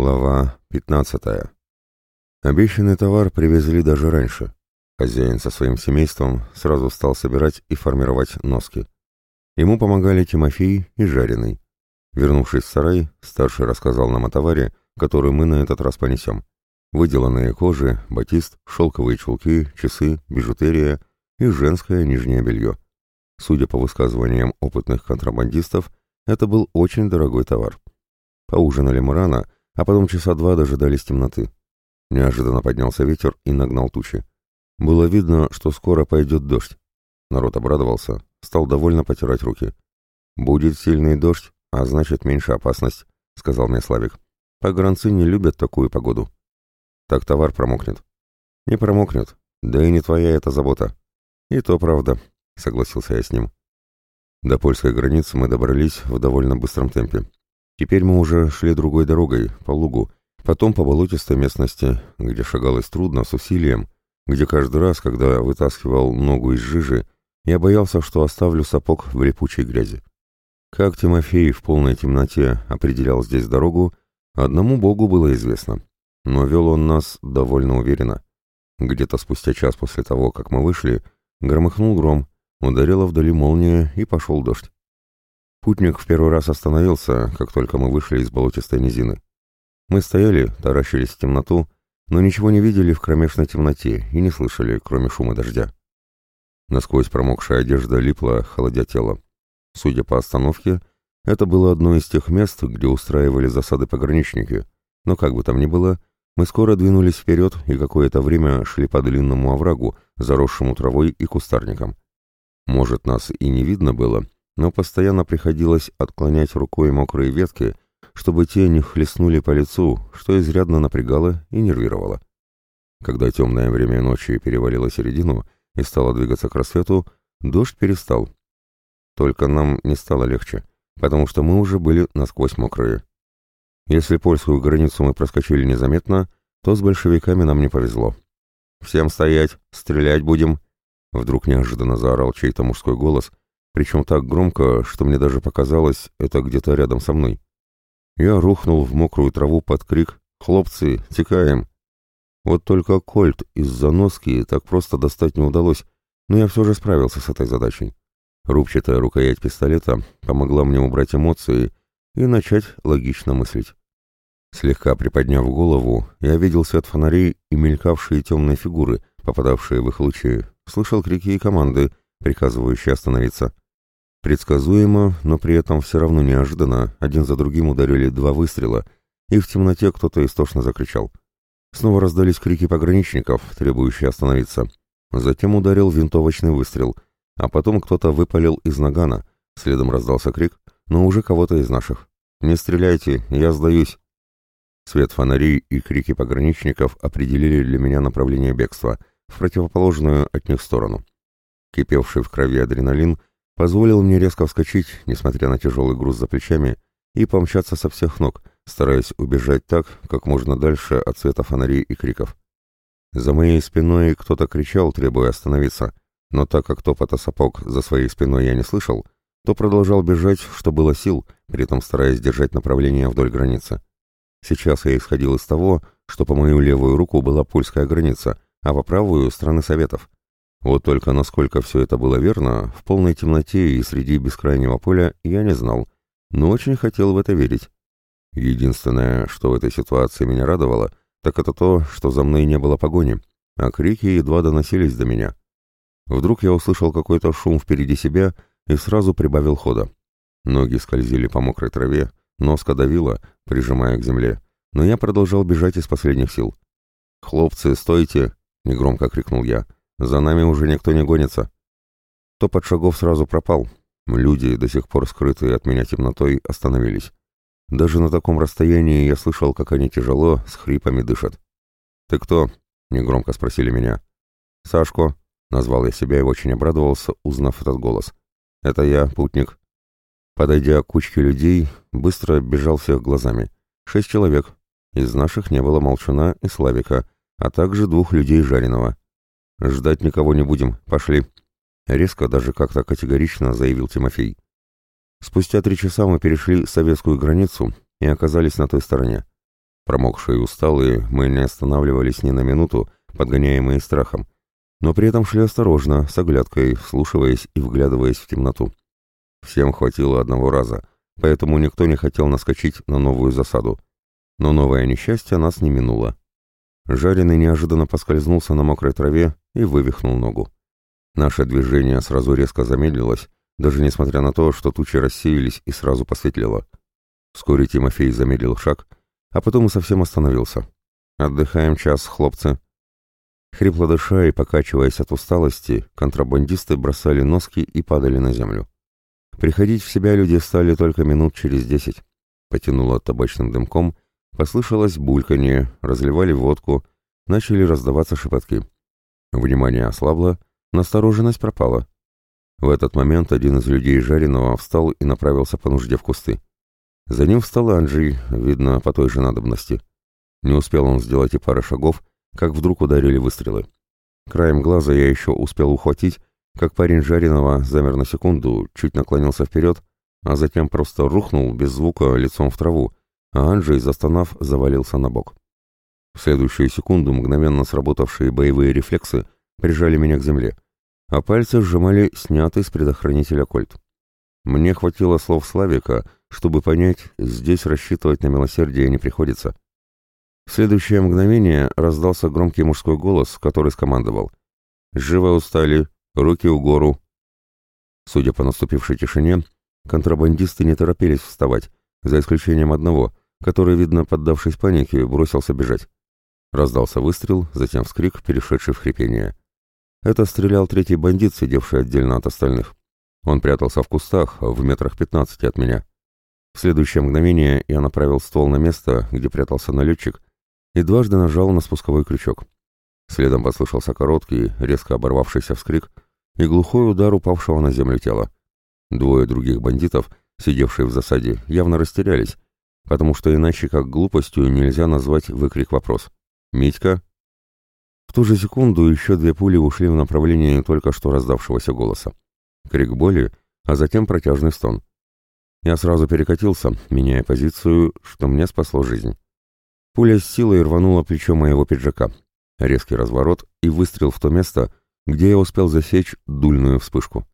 Глава 15. Обещанный товар привезли даже раньше. Хозяин со своим семейством сразу стал собирать и формировать носки. Ему помогали Тимофей и Жареный. Вернувшись в сарай, старший рассказал нам о товаре, который мы на этот раз понесем. Выделанные кожи, батист, шелковые чулки, часы, бижутерия и женское нижнее белье. Судя по высказываниям опытных контрабандистов, это был очень дорогой товар. Поужинали мы рано, а потом часа два дожидались темноты. Неожиданно поднялся ветер и нагнал тучи. Было видно, что скоро пойдет дождь. Народ обрадовался, стал довольно потирать руки. «Будет сильный дождь, а значит меньше опасность», — сказал мне Славик. «Погранцы не любят такую погоду». «Так товар промокнет». «Не промокнет, да и не твоя эта забота». «И то правда», — согласился я с ним. До польской границы мы добрались в довольно быстром темпе. Теперь мы уже шли другой дорогой, по лугу, потом по болотистой местности, где шагалось трудно, с усилием, где каждый раз, когда вытаскивал ногу из жижи, я боялся, что оставлю сапог в липучей грязи. Как Тимофей в полной темноте определял здесь дорогу, одному богу было известно. Но вел он нас довольно уверенно. Где-то спустя час после того, как мы вышли, громыхнул гром, ударила вдали молния и пошел дождь. Путник в первый раз остановился, как только мы вышли из болотистой низины. Мы стояли, таращились в темноту, но ничего не видели в кромешной темноте и не слышали, кроме шума дождя. Насквозь промокшая одежда липла, холодя тело. Судя по остановке, это было одно из тех мест, где устраивали засады пограничники, но как бы там ни было, мы скоро двинулись вперед и какое-то время шли по длинному оврагу, заросшему травой и кустарником. Может, нас и не видно было, но постоянно приходилось отклонять рукой мокрые ветки, чтобы те не хлестнули по лицу, что изрядно напрягало и нервировало. Когда темное время ночи перевалило середину и стало двигаться к рассвету, дождь перестал. Только нам не стало легче, потому что мы уже были насквозь мокрые. Если польскую границу мы проскочили незаметно, то с большевиками нам не повезло. «Всем стоять! Стрелять будем!» Вдруг неожиданно заорал чей-то мужской голос, причем так громко, что мне даже показалось, это где-то рядом со мной. Я рухнул в мокрую траву под крик «Хлопцы, текаем!». Вот только кольт из-за носки так просто достать не удалось, но я все же справился с этой задачей. Рубчатая рукоять пистолета помогла мне убрать эмоции и начать логично мыслить. Слегка приподняв голову, я видел свет фонарей и мелькавшие темные фигуры, попадавшие в их лучи, слышал крики и команды, приказывающие остановиться. Предсказуемо, но при этом все равно неожиданно, один за другим ударили два выстрела, и в темноте кто-то истошно закричал. Снова раздались крики пограничников, требующие остановиться. Затем ударил винтовочный выстрел, а потом кто-то выпалил из нагана, следом раздался крик, но уже кого-то из наших. «Не стреляйте, я сдаюсь!» Свет фонарей и крики пограничников определили для меня направление бегства, в противоположную от них сторону. Кипевший в крови адреналин позволил мне резко вскочить, несмотря на тяжелый груз за плечами, и помчаться со всех ног, стараясь убежать так, как можно дальше от света фонарей и криков. За моей спиной кто-то кричал, требуя остановиться, но так как топота сапог за своей спиной я не слышал, то продолжал бежать, что было сил, при этом стараясь держать направление вдоль границы. Сейчас я исходил из того, что по мою левую руку была польская граница, а по правую — страны Советов. Вот только насколько все это было верно, в полной темноте и среди бескрайнего поля я не знал, но очень хотел в это верить. Единственное, что в этой ситуации меня радовало, так это то, что за мной не было погони, а крики едва доносились до меня. Вдруг я услышал какой-то шум впереди себя и сразу прибавил хода. Ноги скользили по мокрой траве, нос давила, прижимая к земле, но я продолжал бежать из последних сил. «Хлопцы, стойте!» — негромко крикнул я — за нами уже никто не гонится. Топот шагов сразу пропал. Люди, до сих пор скрытые от меня темнотой, остановились. Даже на таком расстоянии я слышал, как они тяжело, с хрипами дышат. «Ты кто?» — негромко спросили меня. «Сашко», — назвал я себя и очень обрадовался, узнав этот голос. «Это я, путник». Подойдя к кучке людей, быстро бежал всех глазами. Шесть человек. Из наших не было Молчуна и Славика, а также двух людей Жареного. «Ждать никого не будем, пошли», — резко, даже как-то категорично заявил Тимофей. Спустя три часа мы перешли советскую границу и оказались на той стороне. Промокшие и усталые, мы не останавливались ни на минуту, подгоняемые страхом, но при этом шли осторожно, с оглядкой, вслушиваясь и вглядываясь в темноту. Всем хватило одного раза, поэтому никто не хотел наскочить на новую засаду. Но новое несчастье нас не минуло. Жареный неожиданно поскользнулся на мокрой траве и вывихнул ногу. Наше движение сразу резко замедлилось, даже несмотря на то, что тучи рассеялись и сразу посветлело. Вскоре Тимофей замедлил шаг, а потом и совсем остановился. «Отдыхаем час, хлопцы». Хрипло дыша и покачиваясь от усталости, контрабандисты бросали носки и падали на землю. Приходить в себя люди стали только минут через десять. Потянуло табачным дымком, послышалось бульканье, разливали водку, начали раздаваться шепотки. Внимание ослабло, настороженность пропала. В этот момент один из людей жареного встал и направился по нужде в кусты. За ним встал Анджей, видно, по той же надобности. Не успел он сделать и пары шагов, как вдруг ударили выстрелы. Краем глаза я еще успел ухватить, как парень жареного замер на секунду, чуть наклонился вперед, а затем просто рухнул без звука лицом в траву, а Анджей, застонав, завалился на бок. В следующую секунду мгновенно сработавшие боевые рефлексы прижали меня к земле, а пальцы сжимали снятый с предохранителя кольт. Мне хватило слов Славика, чтобы понять, здесь рассчитывать на милосердие не приходится. В следующее мгновение раздался громкий мужской голос, который скомандовал. «Живо устали! Руки у гору!» Судя по наступившей тишине, контрабандисты не торопились вставать, за исключением одного, который, видно, поддавшись панике, бросился бежать. Раздался выстрел, затем вскрик, перешедший в хрипение. Это стрелял третий бандит, сидевший отдельно от остальных. Он прятался в кустах, в метрах пятнадцати от меня. В следующее мгновение я направил ствол на место, где прятался налетчик, и дважды нажал на спусковой крючок. Следом послышался короткий, резко оборвавшийся вскрик и глухой удар упавшего на землю тела. Двое других бандитов, сидевшие в засаде, явно растерялись, потому что иначе как глупостью нельзя назвать выкрик вопрос. «Митька?» В ту же секунду еще две пули ушли в направлении только что раздавшегося голоса. Крик боли, а затем протяжный стон. Я сразу перекатился, меняя позицию, что мне спасло жизнь. Пуля с силой рванула плечо моего пиджака. Резкий разворот и выстрел в то место, где я успел засечь дульную вспышку.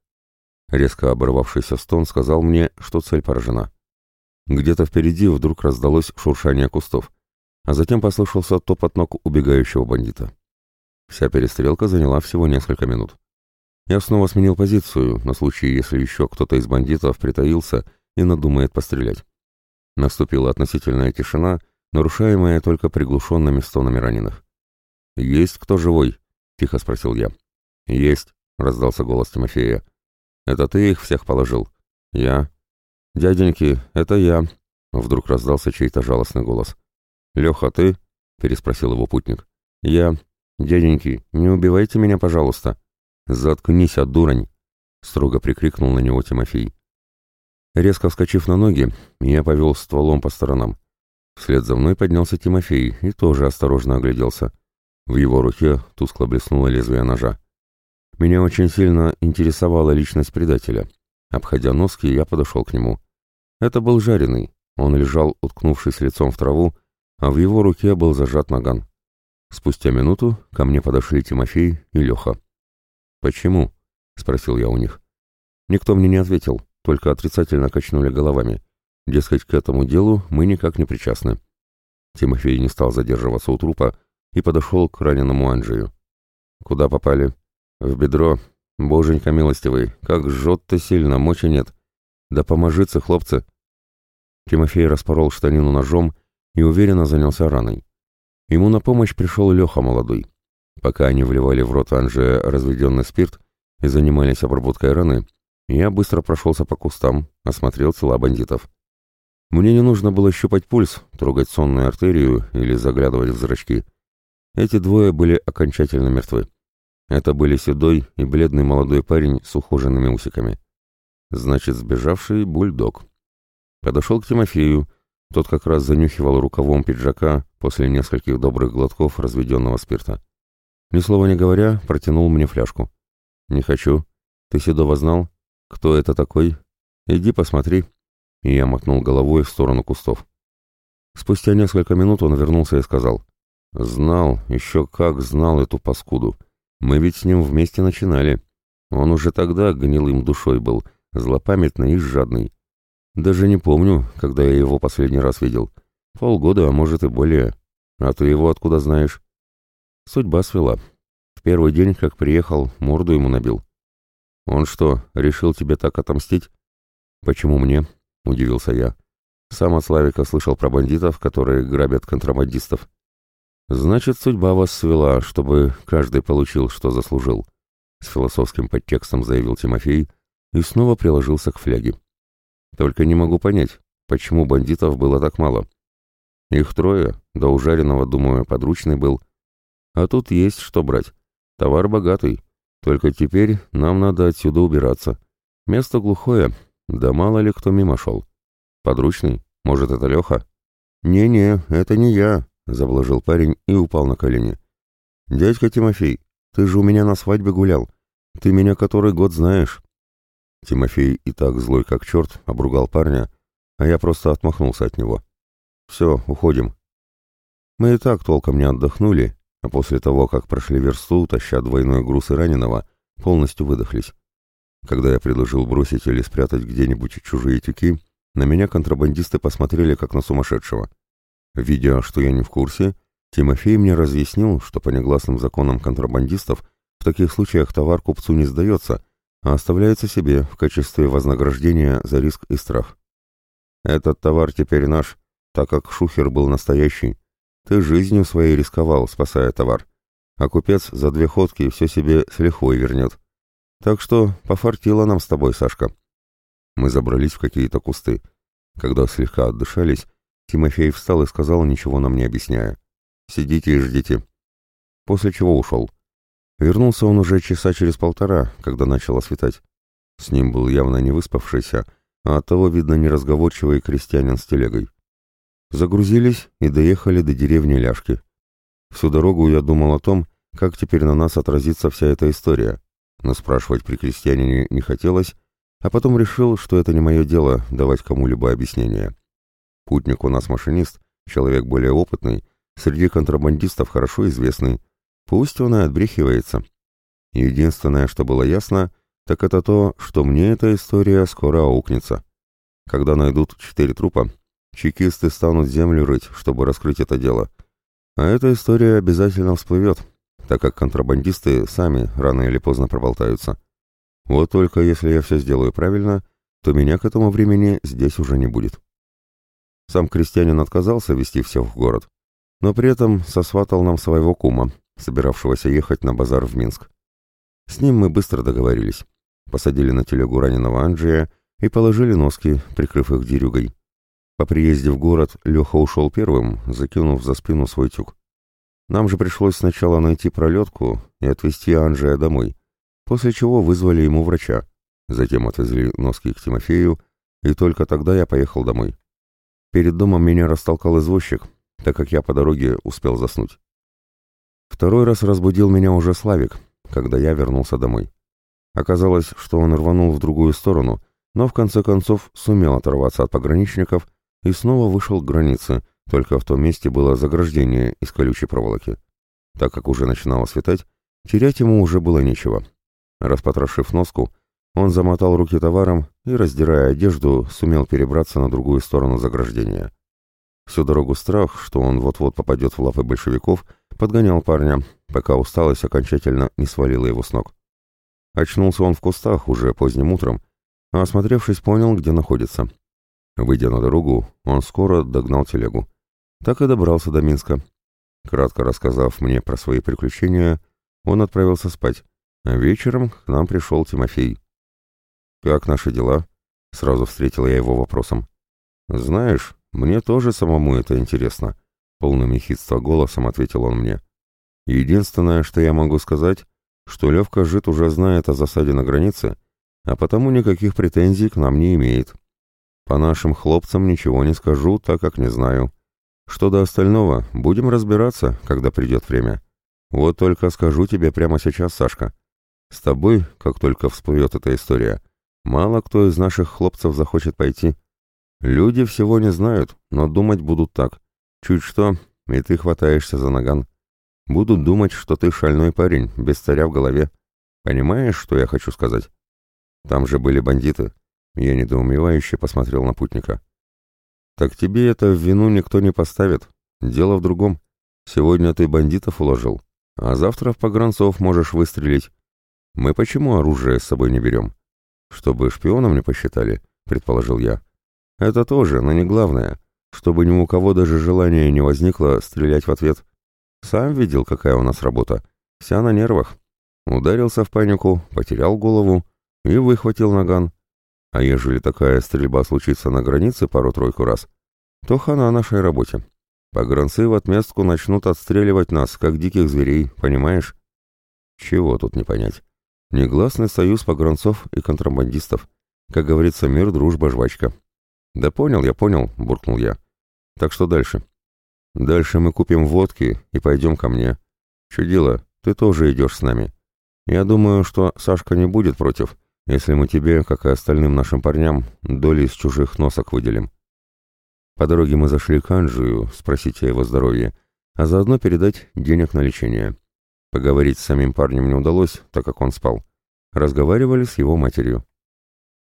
Резко оборвавшийся стон сказал мне, что цель поражена. Где-то впереди вдруг раздалось шуршание кустов, а затем послышался топот ног убегающего бандита. Вся перестрелка заняла всего несколько минут. Я снова сменил позицию, на случай, если еще кто-то из бандитов притаился и надумает пострелять. Наступила относительная тишина, нарушаемая только приглушенными стонами раненых. «Есть кто живой?» — тихо спросил я. «Есть», — раздался голос Тимофея. «Это ты их всех положил?» «Я». «Дяденьки, это я», — вдруг раздался чей-то жалостный голос. «Леха, ты?» — переспросил его путник. «Я. Дяденьки, не убивайте меня, пожалуйста». «Заткнись, дурань!» — строго прикрикнул на него Тимофей. Резко вскочив на ноги, я повел стволом по сторонам. Вслед за мной поднялся Тимофей и тоже осторожно огляделся. В его руке тускло блеснуло лезвие ножа. Меня очень сильно интересовала личность предателя. Обходя носки, я подошел к нему. Это был жареный. Он лежал, уткнувшись лицом в траву, а в его руке был зажат наган. Спустя минуту ко мне подошли Тимофей и Леха. «Почему?» — спросил я у них. Никто мне не ответил, только отрицательно качнули головами. Дескать, к этому делу мы никак не причастны. Тимофей не стал задерживаться у трупа и подошел к раненому Анджею. «Куда попали?» «В бедро. Боженька милостивый, как жжет-то сильно, мочи нет. Да поможите, хлопцы!» Тимофей распорол штанину ножом и уверенно занялся раной. Ему на помощь пришел Леха молодой. Пока они вливали в рот Анже разведенный спирт и занимались обработкой раны, я быстро прошелся по кустам, осмотрел тела бандитов. Мне не нужно было щупать пульс, трогать сонную артерию или заглядывать в зрачки. Эти двое были окончательно мертвы. Это были седой и бледный молодой парень с ухоженными усиками. Значит, сбежавший бульдог. Подошел к Тимофею, тот как раз занюхивал рукавом пиджака после нескольких добрых глотков разведенного спирта. Ни слова не говоря, протянул мне фляжку. «Не хочу. Ты Седова знал? Кто это такой? Иди посмотри». И я мотнул головой в сторону кустов. Спустя несколько минут он вернулся и сказал. «Знал, еще как знал эту паскуду. Мы ведь с ним вместе начинали. Он уже тогда гнилым душой был, злопамятный и жадный. Даже не помню, когда я его последний раз видел. Полгода, а может и более. А ты его откуда знаешь?» Судьба свела. В первый день, как приехал, морду ему набил. «Он что, решил тебе так отомстить?» «Почему мне?» — удивился я. «Сам от Славика слышал про бандитов, которые грабят контрабандистов». «Значит, судьба вас свела, чтобы каждый получил, что заслужил», — с философским подтекстом заявил Тимофей и снова приложился к фляге. «Только не могу понять, почему бандитов было так мало. Их трое, до ужаренного, думаю, подручный был. А тут есть что брать. Товар богатый. Только теперь нам надо отсюда убираться. Место глухое, да мало ли кто мимо шел. Подручный? Может, это Леха? Не-не, это не я, заблажил парень и упал на колени. Дядька Тимофей, ты же у меня на свадьбе гулял. Ты меня который год знаешь. Тимофей и так злой как черт обругал парня, а я просто отмахнулся от него. Все, уходим. Мы и так толком не отдохнули, а после того, как прошли версту, таща двойной груз и раненого, полностью выдохлись. Когда я предложил бросить или спрятать где-нибудь чужие тюки, на меня контрабандисты посмотрели как на сумасшедшего. Видя, что я не в курсе, Тимофей мне разъяснил, что по негласным законам контрабандистов в таких случаях товар купцу не сдается, а оставляется себе в качестве вознаграждения за риск и страх. «Этот товар теперь наш, так как шухер был настоящий», ты жизнью своей рисковал, спасая товар. А купец за две ходки все себе с лихвой вернет. Так что пофартило нам с тобой, Сашка. Мы забрались в какие-то кусты. Когда слегка отдышались, Тимофей встал и сказал, ничего нам не объясняя. «Сидите и ждите». После чего ушел. Вернулся он уже часа через полтора, когда начало светать. С ним был явно не выспавшийся, а оттого, видно, неразговорчивый крестьянин с телегой. Загрузились и доехали до деревни Ляшки. Всю дорогу я думал о том, как теперь на нас отразится вся эта история, но спрашивать при крестьянине не хотелось, а потом решил, что это не мое дело давать кому-либо объяснение. Путник у нас машинист, человек более опытный, среди контрабандистов хорошо известный, пусть он и отбрехивается. Единственное, что было ясно, так это то, что мне эта история скоро аукнется. Когда найдут четыре трупа, Чекисты станут землю рыть, чтобы раскрыть это дело. А эта история обязательно всплывет, так как контрабандисты сами рано или поздно проболтаются. Вот только если я все сделаю правильно, то меня к этому времени здесь уже не будет. Сам крестьянин отказался вести все в город, но при этом сосватал нам своего кума, собиравшегося ехать на базар в Минск. С ним мы быстро договорились. Посадили на телегу раненого Анджия и положили носки, прикрыв их дерюгой. По приезде в город Леха ушел первым, закинув за спину свой тюк. Нам же пришлось сначала найти пролетку и отвезти Анжея домой, после чего вызвали ему врача. Затем отвезли носки к Тимофею, и только тогда я поехал домой. Перед домом меня растолкал извозчик, так как я по дороге успел заснуть. Второй раз разбудил меня уже Славик, когда я вернулся домой. Оказалось, что он рванул в другую сторону, но в конце концов сумел оторваться от пограничников и снова вышел к границе, только в том месте было заграждение из колючей проволоки. Так как уже начинало светать, терять ему уже было нечего. Распотрошив носку, он замотал руки товаром и, раздирая одежду, сумел перебраться на другую сторону заграждения. Всю дорогу страх, что он вот-вот попадет в лапы большевиков, подгонял парня, пока усталость окончательно не свалила его с ног. Очнулся он в кустах уже поздним утром, а осмотревшись, понял, где находится. Выйдя на дорогу, он скоро догнал телегу. Так и добрался до Минска. Кратко рассказав мне про свои приключения, он отправился спать, а вечером к нам пришел Тимофей. «Как наши дела?» — сразу встретил я его вопросом. «Знаешь, мне тоже самому это интересно», — полным ехидства голосом ответил он мне. «Единственное, что я могу сказать, что Левка Жит уже знает о засаде на границе, а потому никаких претензий к нам не имеет». По нашим хлопцам ничего не скажу, так как не знаю. Что до остального, будем разбираться, когда придет время. Вот только скажу тебе прямо сейчас, Сашка. С тобой, как только всплывет эта история, мало кто из наших хлопцев захочет пойти. Люди всего не знают, но думать будут так. Чуть что, и ты хватаешься за наган. Будут думать, что ты шальной парень, без царя в голове. Понимаешь, что я хочу сказать? Там же были бандиты. Я недоумевающе посмотрел на путника. Так тебе это в вину никто не поставит. Дело в другом. Сегодня ты бандитов уложил, а завтра в погранцов можешь выстрелить. Мы почему оружие с собой не берем? Чтобы шпионом не посчитали, предположил я. Это тоже, но не главное. Чтобы ни у кого даже желания не возникло стрелять в ответ. Сам видел, какая у нас работа. Вся на нервах. Ударился в панику, потерял голову и выхватил наган. А ежели такая стрельба случится на границе пару-тройку раз, то хана нашей работе. Погранцы в отместку начнут отстреливать нас, как диких зверей, понимаешь? Чего тут не понять? Негласный союз погранцов и контрабандистов. Как говорится, мир, дружба, жвачка. Да понял я, понял, буркнул я. Так что дальше? Дальше мы купим водки и пойдем ко мне. Чудило, ты тоже идешь с нами. Я думаю, что Сашка не будет против, если мы тебе, как и остальным нашим парням, доли из чужих носок выделим. По дороге мы зашли к Анжию, спросить о его здоровье, а заодно передать денег на лечение. Поговорить с самим парнем не удалось, так как он спал. Разговаривали с его матерью.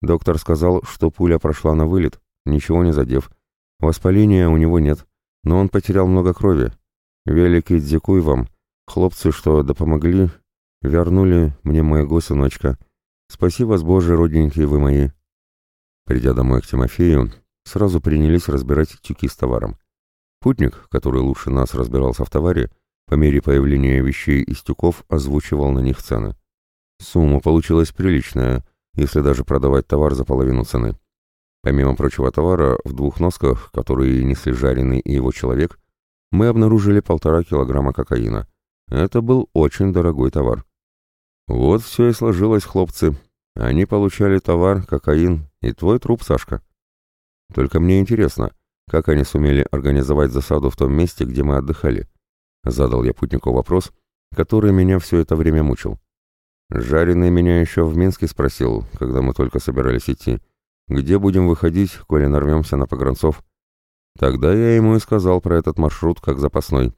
Доктор сказал, что пуля прошла на вылет, ничего не задев. Воспаления у него нет, но он потерял много крови. Великий дзикуй вам, хлопцы, что допомогли, вернули мне моего сыночка. Спасибо с Божией, родненькие вы мои. Придя домой к Тимофею, сразу принялись разбирать тюки с товаром. Путник, который лучше нас разбирался в товаре, по мере появления вещей из тюков озвучивал на них цены. Сумма получилась приличная, если даже продавать товар за половину цены. Помимо прочего товара, в двух носках, которые несли жареный и его человек, мы обнаружили полтора килограмма кокаина. Это был очень дорогой товар. Вот все и сложилось, хлопцы. Они получали товар, кокаин и твой труп, Сашка. Только мне интересно, как они сумели организовать засаду в том месте, где мы отдыхали? Задал я путнику вопрос, который меня все это время мучил. Жареный меня еще в Минске спросил, когда мы только собирались идти, где будем выходить, коли нарвемся на погранцов. Тогда я ему и сказал про этот маршрут как запасной.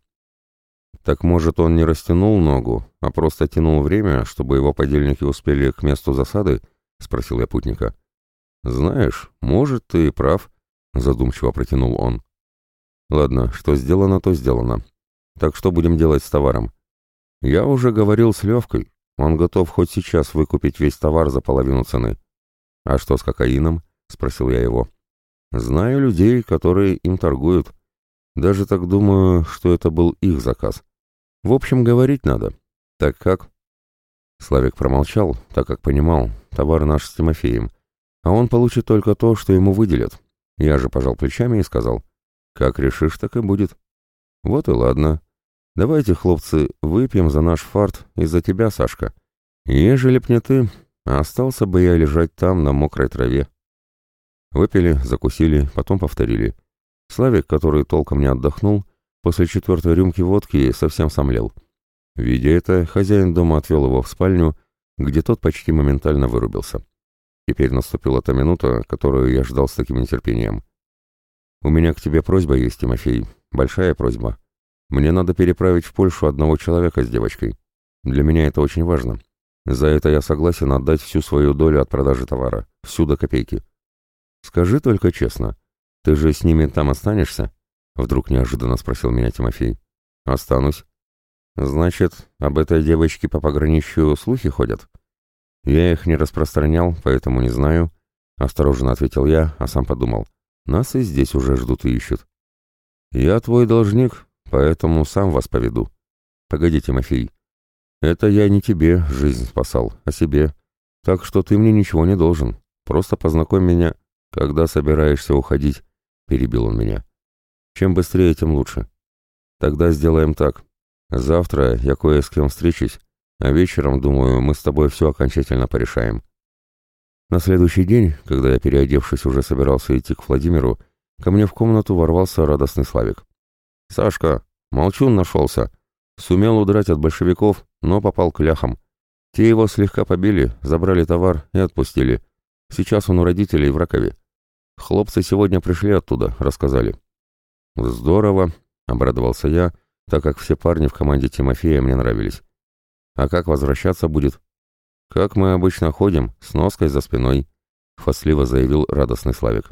Так может он не растянул ногу, а просто тянул время, чтобы его подельники успели к месту засады? Спросил я путника. «Знаешь, может, ты и прав», — задумчиво протянул он. «Ладно, что сделано, то сделано. Так что будем делать с товаром?» «Я уже говорил с Левкой. Он готов хоть сейчас выкупить весь товар за половину цены». «А что с кокаином?» — спросил я его. «Знаю людей, которые им торгуют. Даже так думаю, что это был их заказ. В общем, говорить надо. Так как?» Славик промолчал, так как понимал, товар наш с Тимофеем, а он получит только то, что ему выделят. Я же пожал плечами и сказал, как решишь, так и будет. Вот и ладно. Давайте, хлопцы, выпьем за наш фарт и за тебя, Сашка. Ежели б не ты, остался бы я лежать там, на мокрой траве. Выпили, закусили, потом повторили. Славик, который толком не отдохнул, после четвертой рюмки водки совсем сомлел. Видя это, хозяин дома отвел его в спальню, где тот почти моментально вырубился. Теперь наступила та минута, которую я ждал с таким нетерпением. «У меня к тебе просьба есть, Тимофей, большая просьба. Мне надо переправить в Польшу одного человека с девочкой. Для меня это очень важно. За это я согласен отдать всю свою долю от продажи товара, всю до копейки. Скажи только честно, ты же с ними там останешься?» Вдруг неожиданно спросил меня Тимофей. «Останусь». «Значит, об этой девочке по пограничью слухи ходят?» «Я их не распространял, поэтому не знаю», — осторожно ответил я, а сам подумал. «Нас и здесь уже ждут и ищут». «Я твой должник, поэтому сам вас поведу». «Погоди, Тимофей. Это я не тебе жизнь спасал, а себе. Так что ты мне ничего не должен. Просто познакомь меня, когда собираешься уходить», — перебил он меня. «Чем быстрее, тем лучше. Тогда сделаем так. Завтра я кое с кем встречусь, а вечером, думаю, мы с тобой все окончательно порешаем. На следующий день, когда я, переодевшись, уже собирался идти к Владимиру, ко мне в комнату ворвался радостный Славик. «Сашка, молчун нашелся. Сумел удрать от большевиков, но попал к ляхам. Те его слегка побили, забрали товар и отпустили. Сейчас он у родителей в Ракове. Хлопцы сегодня пришли оттуда, рассказали». «Здорово. обрадовался я, так как все парни в команде Тимофея мне нравились. А как возвращаться будет? Как мы обычно ходим, с ноской за спиной, хвастливо заявил радостный Славик.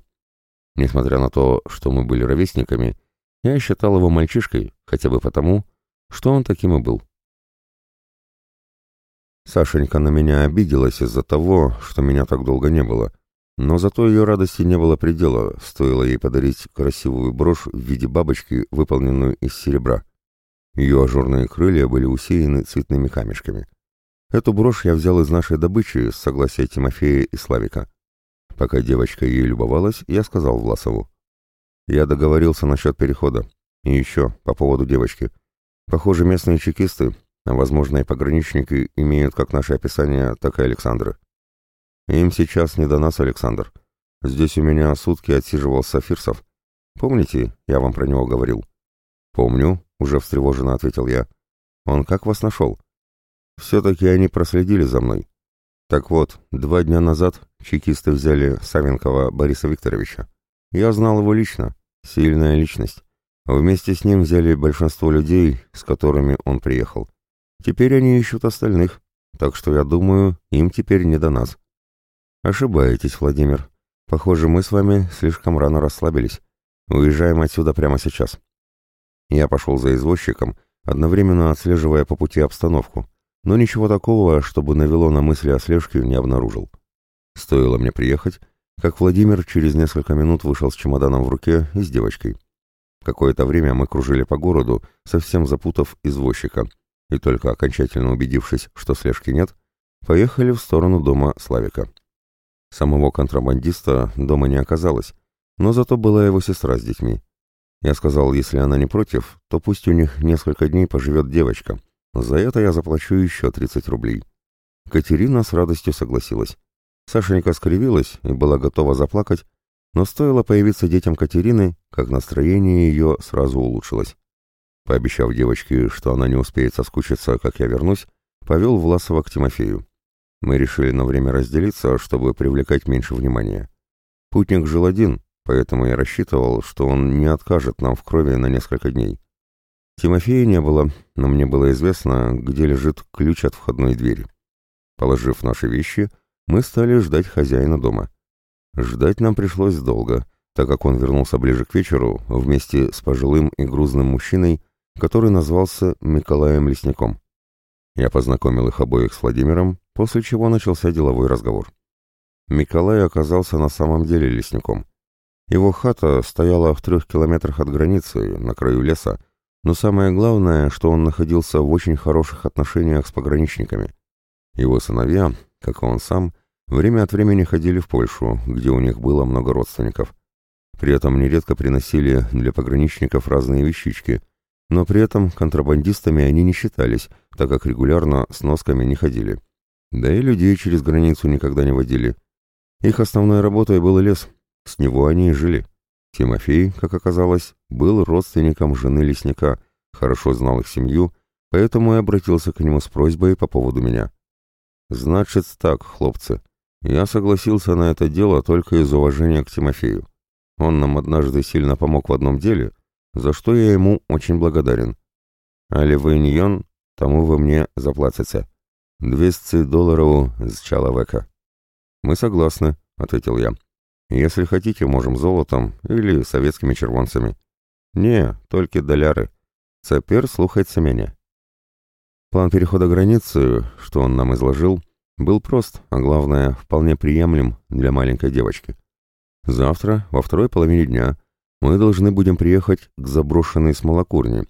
Несмотря на то, что мы были ровесниками, я считал его мальчишкой, хотя бы потому, что он таким и был. Сашенька на меня обиделась из-за того, что меня так долго не было, но зато ее радости не было предела, стоило ей подарить красивую брошь в виде бабочки, выполненную из серебра. Ее ажурные крылья были усеяны цветными камешками. Эту брошь я взял из нашей добычи с согласия Тимофея и Славика. Пока девочка ей любовалась, я сказал Власову. Я договорился насчет перехода. И еще, по поводу девочки. Похоже, местные чекисты, а возможно и пограничники, имеют как наше описание, так и Александры. Им сейчас не до нас, Александр. Здесь у меня сутки отсиживался Фирсов. Помните, я вам про него говорил? Помню, уже встревоженно ответил я. Он как вас нашел? Все-таки они проследили за мной. Так вот, два дня назад чекисты взяли Савенкова Бориса Викторовича. Я знал его лично, сильная личность. Вместе с ним взяли большинство людей, с которыми он приехал. Теперь они ищут остальных, так что я думаю, им теперь не до нас. Ошибаетесь, Владимир. Похоже, мы с вами слишком рано расслабились. Уезжаем отсюда прямо сейчас. Я пошел за извозчиком, одновременно отслеживая по пути обстановку, но ничего такого, чтобы навело на мысли о слежке, не обнаружил. Стоило мне приехать, как Владимир через несколько минут вышел с чемоданом в руке и с девочкой. Какое-то время мы кружили по городу, совсем запутав извозчика, и только окончательно убедившись, что слежки нет, поехали в сторону дома Славика. Самого контрабандиста дома не оказалось, но зато была его сестра с детьми. Я сказал, если она не против, то пусть у них несколько дней поживет девочка. За это я заплачу еще 30 рублей. Катерина с радостью согласилась. Сашенька скривилась и была готова заплакать, но стоило появиться детям Катерины, как настроение ее сразу улучшилось. Пообещав девочке, что она не успеет соскучиться, как я вернусь, повел Власова к Тимофею. Мы решили на время разделиться, чтобы привлекать меньше внимания. Путник жил один, поэтому я рассчитывал, что он не откажет нам в крови на несколько дней. Тимофея не было, но мне было известно, где лежит ключ от входной двери. Положив наши вещи, мы стали ждать хозяина дома. Ждать нам пришлось долго, так как он вернулся ближе к вечеру вместе с пожилым и грузным мужчиной, который назвался Николаем Лесником. Я познакомил их обоих с Владимиром, после чего начался деловой разговор. Николай оказался на самом деле лесником. Его хата стояла в трех километрах от границы, на краю леса, но самое главное, что он находился в очень хороших отношениях с пограничниками. Его сыновья, как и он сам, время от времени ходили в Польшу, где у них было много родственников. При этом нередко приносили для пограничников разные вещички, но при этом контрабандистами они не считались, так как регулярно с носками не ходили. Да и людей через границу никогда не водили. Их основной работой был лес, с него они и жили. Тимофей, как оказалось, был родственником жены лесника, хорошо знал их семью, поэтому и обратился к нему с просьбой по поводу меня. «Значит так, хлопцы, я согласился на это дело только из уважения к Тимофею. Он нам однажды сильно помог в одном деле, за что я ему очень благодарен. Али вы ньон, тому вы мне заплатите. 200 долларов с человека». «Мы согласны», — ответил я. Если хотите, можем золотом или советскими червонцами. Не, только доляры. Цапер слухается меня. План перехода границы, что он нам изложил, был прост, а главное, вполне приемлем для маленькой девочки. Завтра, во второй половине дня, мы должны будем приехать к заброшенной смолокурне,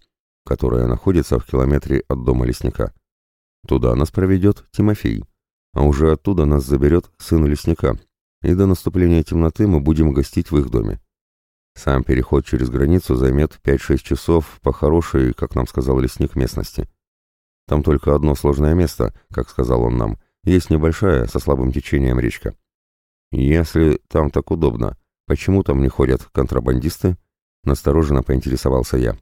которая находится в километре от дома лесника. Туда нас проведет Тимофей, а уже оттуда нас заберет сын лесника, и до наступления темноты мы будем гостить в их доме. Сам переход через границу займет 5-6 часов по хорошей, как нам сказал лесник, местности. Там только одно сложное место, как сказал он нам, есть небольшая, со слабым течением речка. Если там так удобно, почему там не ходят контрабандисты? Настороженно поинтересовался я.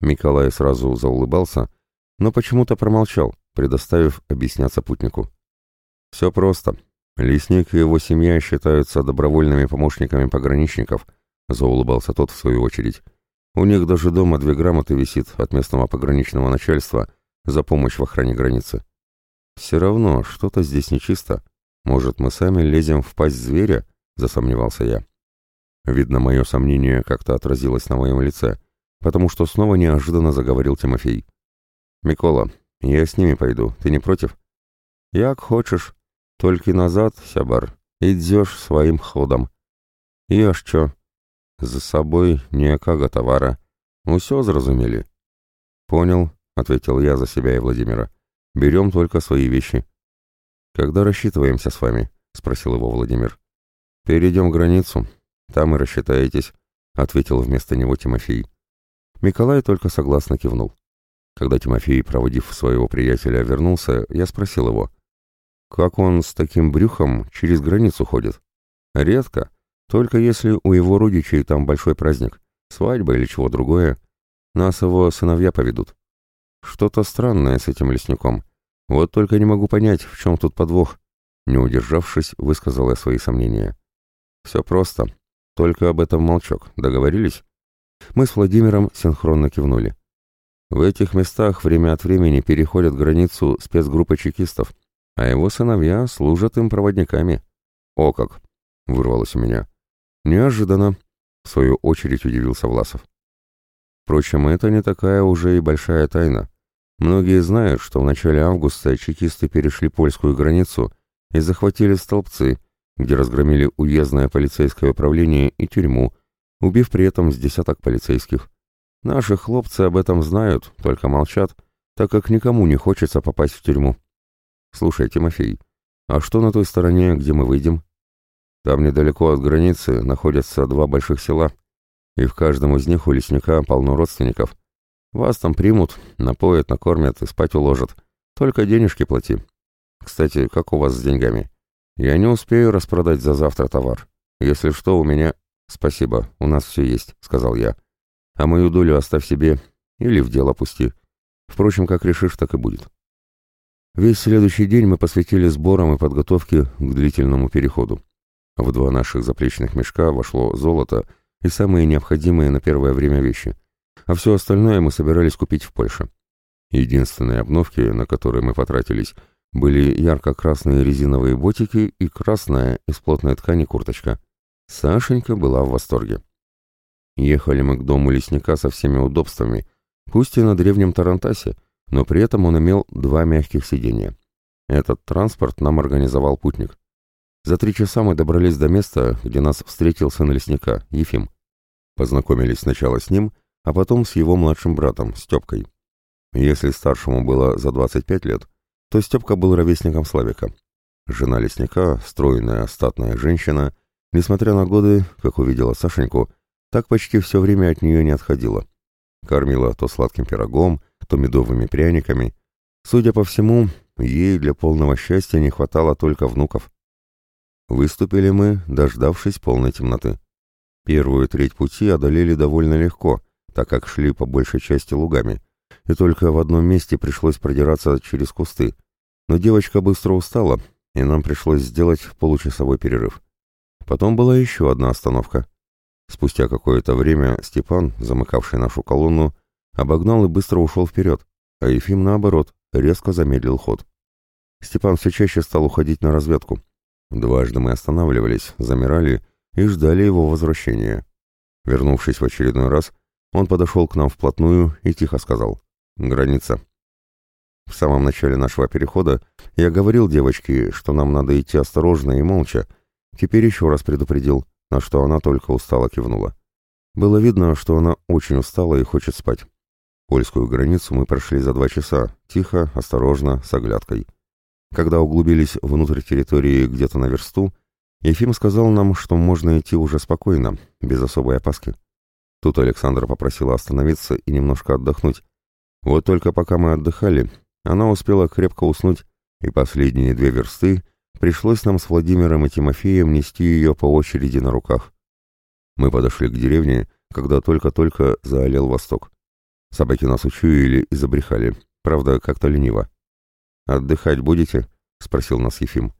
Николай сразу заулыбался, но почему-то промолчал, предоставив объясняться путнику. «Все просто», Лесник и его семья считаются добровольными помощниками пограничников, заулыбался тот в свою очередь. У них даже дома две грамоты висит от местного пограничного начальства за помощь в охране границы. Все равно что-то здесь нечисто. Может, мы сами лезем в пасть зверя? Засомневался я. Видно, мое сомнение как-то отразилось на моем лице, потому что снова неожиданно заговорил Тимофей. «Микола, я с ними пойду, ты не против?» «Як хочешь, только назад, сябар, идешь своим ходом». «І а що? За собой ніякого товара. Усё зразумели?» «Понял», — ответил я за себя и Владимира. «Берем только свои вещи». «Когда рассчитываемся с вами?» — спросил его Владимир. «Перейдем границу, там и рассчитаетесь», — ответил вместо него Тимофей. Николай только согласно кивнул. Когда Тимофей, проводив своего приятеля, вернулся, я спросил его, как он с таким брюхом через границу ходит? Редко, только если у его родичей там большой праздник, свадьба или чего другое. Нас его сыновья поведут. Что-то странное с этим лесником. Вот только не могу понять, в чем тут подвох. Не удержавшись, высказал я свои сомнения. Все просто. Только об этом молчок. Договорились? Мы с Владимиром синхронно кивнули. В этих местах время от времени переходят границу спецгруппы чекистов, а его сыновья служат им проводниками. О как! Вырвалось у меня. Неожиданно, в свою очередь удивился Власов. Впрочем, это не такая уже и большая тайна. Многие знают, что в начале августа чекисты перешли польскую границу и захватили столбцы, где разгромили уездное полицейское управление и тюрьму, убив при этом с десяток полицейских. Наши хлопцы об этом знают, только молчат, так как никому не хочется попасть в тюрьму. Слушай, Тимофей, а что на той стороне, где мы выйдем? Там недалеко от границы находятся два больших села, и в каждом из них у лесника полно родственников. Вас там примут, напоят, накормят и спать уложат. Только денежки плати. Кстати, как у вас с деньгами? Я не успею распродать за завтра товар. Если что, у меня... Спасибо, у нас все есть, сказал я. А мою долю оставь себе или в дело пусти. Впрочем, как решишь, так и будет. Весь следующий день мы посвятили сборам и подготовке к длительному переходу. В два наших заплечных мешка вошло золото и самые необходимые на первое время вещи, а все остальное мы собирались купить в Польше. Единственные обновки, на которые мы потратились, были ярко-красные резиновые ботики и красная из плотной ткани курточка. Сашенька была в восторге. Ехали мы к дому лесника со всеми удобствами, пусть и на древнем Тарантасе, но при этом он имел два мягких сиденья. Этот транспорт нам организовал путник. За три часа мы добрались до места, где нас встретил сын лесника, Ефим. Познакомились сначала с ним, а потом с его младшим братом, Степкой. Если старшему было за 25 лет, то Степка был ровесником Славика. Жена лесника, стройная, статная женщина, несмотря на годы, как увидела Сашеньку, так почти все время от нее не отходила. Кормила то сладким пирогом, то медовыми пряниками. Судя по всему, ей для полного счастья не хватало только внуков. Выступили мы, дождавшись полной темноты. Первую треть пути одолели довольно легко, так как шли по большей части лугами, и только в одном месте пришлось продираться через кусты. Но девочка быстро устала, и нам пришлось сделать получасовой перерыв. Потом была еще одна остановка. Спустя какое-то время Степан, замыкавший нашу колонну, обогнал и быстро ушел вперед, а Ефим, наоборот, резко замедлил ход. Степан все чаще стал уходить на разведку. Дважды мы останавливались, замирали и ждали его возвращения. Вернувшись в очередной раз, он подошел к нам вплотную и тихо сказал «Граница». В самом начале нашего перехода я говорил девочке, что нам надо идти осторожно и молча. Теперь еще раз предупредил, на что она только устало кивнула. Было видно, что она очень устала и хочет спать. Польскую границу мы прошли за два часа, тихо, осторожно, с оглядкой. Когда углубились внутрь территории где-то на версту, Ефим сказал нам, что можно идти уже спокойно, без особой опаски. Тут Александра попросила остановиться и немножко отдохнуть. Вот только пока мы отдыхали, она успела крепко уснуть, и последние две версты пришлось нам с Владимиром и Тимофеем нести ее по очереди на руках. Мы подошли к деревне, когда только-только заолел восток. Собаки нас учуяли и забрехали, правда, как-то лениво. «Отдыхать будете?» — спросил нас Ефим.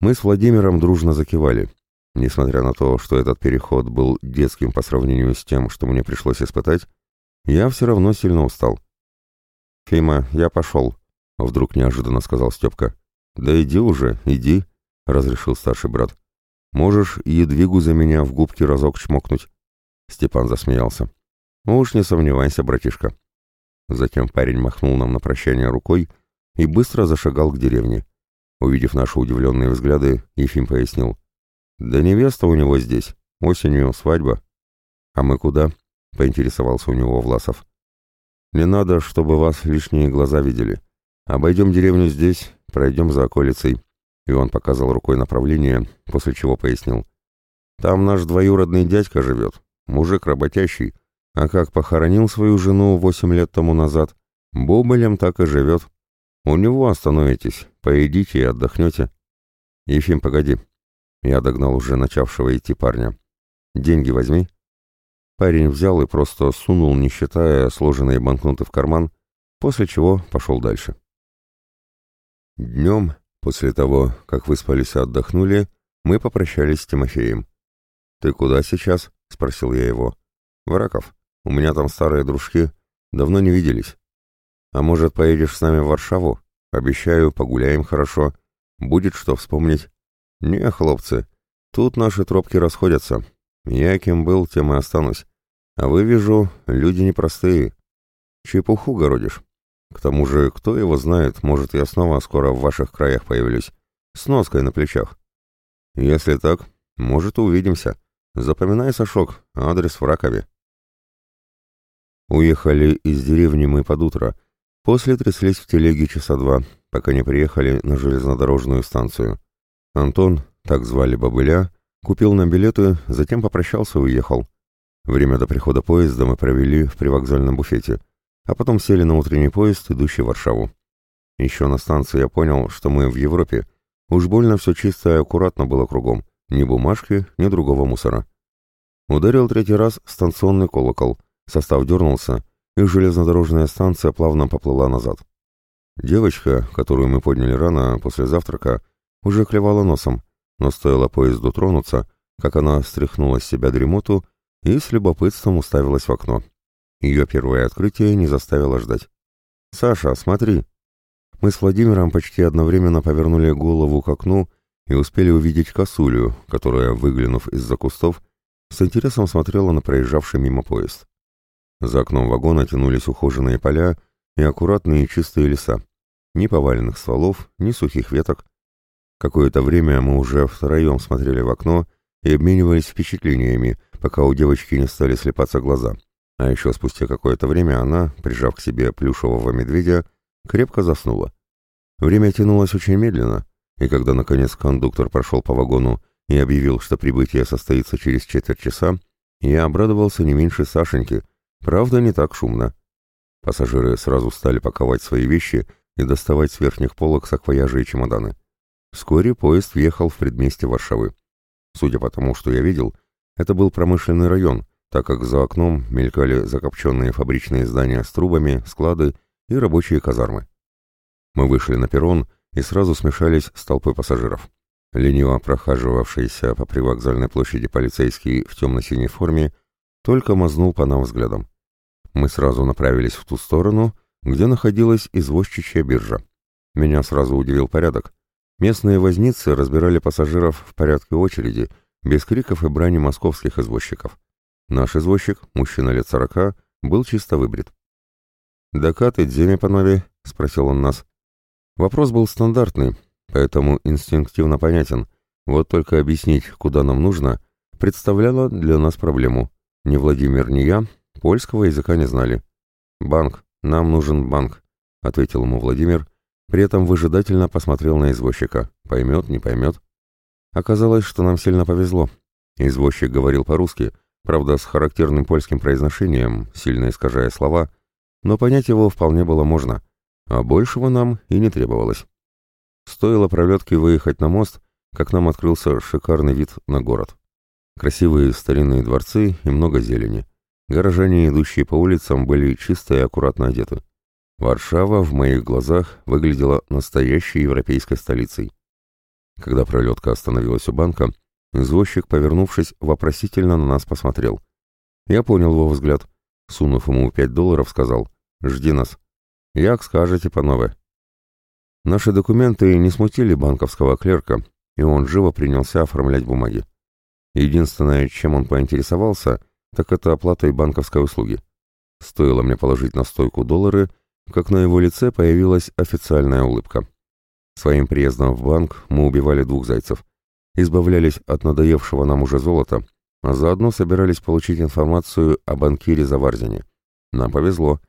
Мы с Владимиром дружно закивали. Несмотря на то, что этот переход был детским по сравнению с тем, что мне пришлось испытать, я все равно сильно устал. «Фима, я пошел», — вдруг неожиданно сказал Степка. «Да иди уже, иди», — разрешил старший брат. «Можешь едвигу за меня в губки разок чмокнуть». Степан засмеялся. «Уж не сомневайся, братишка». Затем парень махнул нам на прощание рукой и быстро зашагал к деревне. Увидев наши удивленные взгляды, Ефим пояснил. «Да невеста у него здесь. Осенью свадьба». «А мы куда?» — поинтересовался у него Власов. «Не надо, чтобы вас лишние глаза видели. Обойдем деревню здесь, пройдем за околицей». И он показал рукой направление, после чего пояснил. «Там наш двоюродный дядька живет, мужик работящий, а как похоронил свою жену восемь лет тому назад, бобылем так и живет. У него остановитесь, поедите и отдохнете». «Ефим, погоди». Я догнал уже начавшего идти парня. «Деньги возьми». Парень взял и просто сунул, не считая сложенные банкноты в карман, после чего пошел дальше. Днем, после того, как выспались и отдохнули, мы попрощались с Тимофеем. «Ты куда сейчас?» — спросил я его. «В Раков. У меня там старые дружки. Давно не виделись. А может, поедешь с нами в Варшаву? Обещаю, погуляем хорошо. Будет что вспомнить». «Не, хлопцы, тут наши тропки расходятся. Я кем был, тем и останусь. А вы, вижу, люди непростые. Чепуху городишь. К тому же, кто его знает, может, я снова скоро в ваших краях появлюсь. С ноской на плечах. Если так, может, увидимся. Запоминай, Сашок, адрес в Ракове. Уехали из деревни мы под утро. После тряслись в телеге часа два, пока не приехали на железнодорожную станцию. Антон, так звали бобыля, Купил нам билеты, затем попрощался и уехал. Время до прихода поезда мы провели в привокзальном буфете, а потом сели на утренний поезд, идущий в Варшаву. Еще на станции я понял, что мы в Европе. Уж больно все чисто и аккуратно было кругом. Ни бумажки, ни другого мусора. Ударил третий раз станционный колокол. Состав дернулся, и железнодорожная станция плавно поплыла назад. Девочка, которую мы подняли рано после завтрака, уже клевала носом, но стоило поезду тронуться, как она стряхнула с себя дремоту и с любопытством уставилась в окно. Ее первое открытие не заставило ждать. «Саша, смотри!» Мы с Владимиром почти одновременно повернули голову к окну и успели увидеть косулю, которая, выглянув из-за кустов, с интересом смотрела на проезжавший мимо поезд. За окном вагона тянулись ухоженные поля и аккуратные чистые леса. Ни поваленных стволов, ни сухих веток, Какое-то время мы уже втроем смотрели в окно и обменивались впечатлениями, пока у девочки не стали слепаться глаза. А еще спустя какое-то время она, прижав к себе плюшевого медведя, крепко заснула. Время тянулось очень медленно, и когда, наконец, кондуктор прошел по вагону и объявил, что прибытие состоится через четверть часа, я обрадовался не меньше Сашеньки, правда, не так шумно. Пассажиры сразу стали паковать свои вещи и доставать с верхних полок саквояжи и чемоданы. Вскоре поезд въехал в предместье Варшавы. Судя по тому, что я видел, это был промышленный район, так как за окном мелькали закопченные фабричные здания с трубами, склады и рабочие казармы. Мы вышли на перрон и сразу смешались с толпой пассажиров. Лениво прохаживавшийся по привокзальной площади полицейский в темно-синей форме только мазнул по нам взглядом. Мы сразу направились в ту сторону, где находилась извозчичья биржа. Меня сразу удивил порядок. Местные возницы разбирали пассажиров в порядке очереди, без криков и брани московских извозчиков. Наш извозчик, мужчина лет сорока, был чисто выбрит. «Докаты, дземе, панове?» — спросил он нас. Вопрос был стандартный, поэтому инстинктивно понятен. Вот только объяснить, куда нам нужно, представляло для нас проблему. Ни Владимир, ни я польского языка не знали. «Банк, нам нужен банк», — ответил ему Владимир, при этом выжидательно посмотрел на извозчика. Поймет, не поймет. Оказалось, что нам сильно повезло. Извозчик говорил по-русски, правда, с характерным польским произношением, сильно искажая слова, но понять его вполне было можно, а большего нам и не требовалось. Стоило пролетке выехать на мост, как нам открылся шикарный вид на город. Красивые старинные дворцы и много зелени. Горожане, идущие по улицам, были чисто и аккуратно одеты. Варшава в моих глазах выглядела настоящей европейской столицей. Когда пролетка остановилась у банка, Извозчик, повернувшись, вопросительно на нас посмотрел. Я понял его взгляд. Сунув ему пять долларов, сказал «Жди нас». «Як скажете, панове». Наши документы не смутили банковского клерка, и он живо принялся оформлять бумаги. Единственное, чем он поинтересовался, так это оплатой банковской услуги. Стоило мне положить на стойку доллары, как на его лице появилась официальная улыбка. Своим приездом в банк мы убивали двух зайцев. Избавлялись от надоевшего нам уже золота, а заодно собирались получить информацию о банкире Заварзине. Нам повезло.